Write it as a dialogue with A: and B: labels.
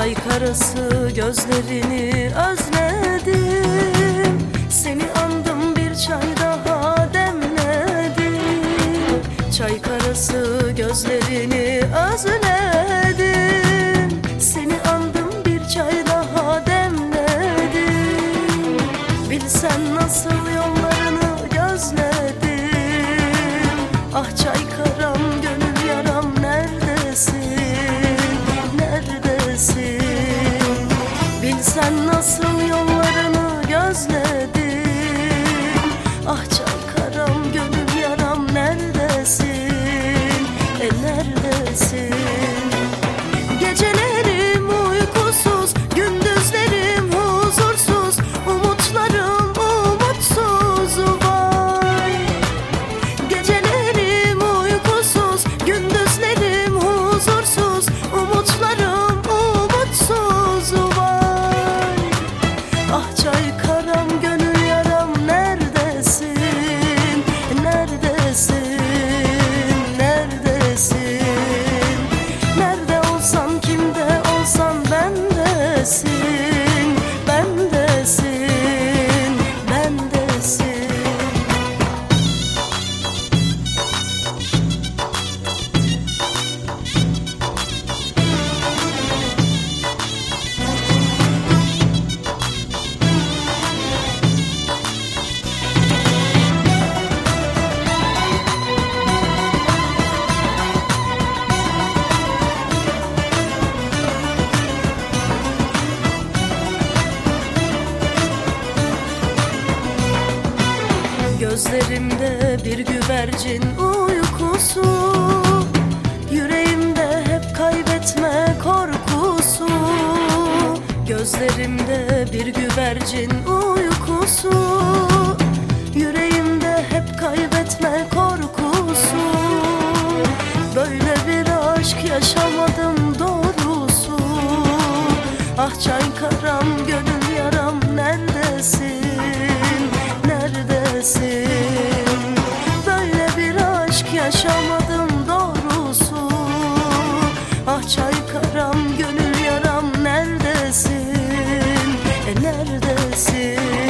A: karası gözlerini özledim. Seni andım bir çay daha demledim. Çay karası gözlerini özledim. Seni andım bir çay daha demledim. Bilsen nasıl yollarını gözledim. Ah çay karam Bilsen nasıl yollarını gözledim Ah Gözlerimde bir güvercin uykusu Yüreğimde hep kaybetme korkusu. Gözlerimde bir güvercin uykusu Yüreğimde neredesin?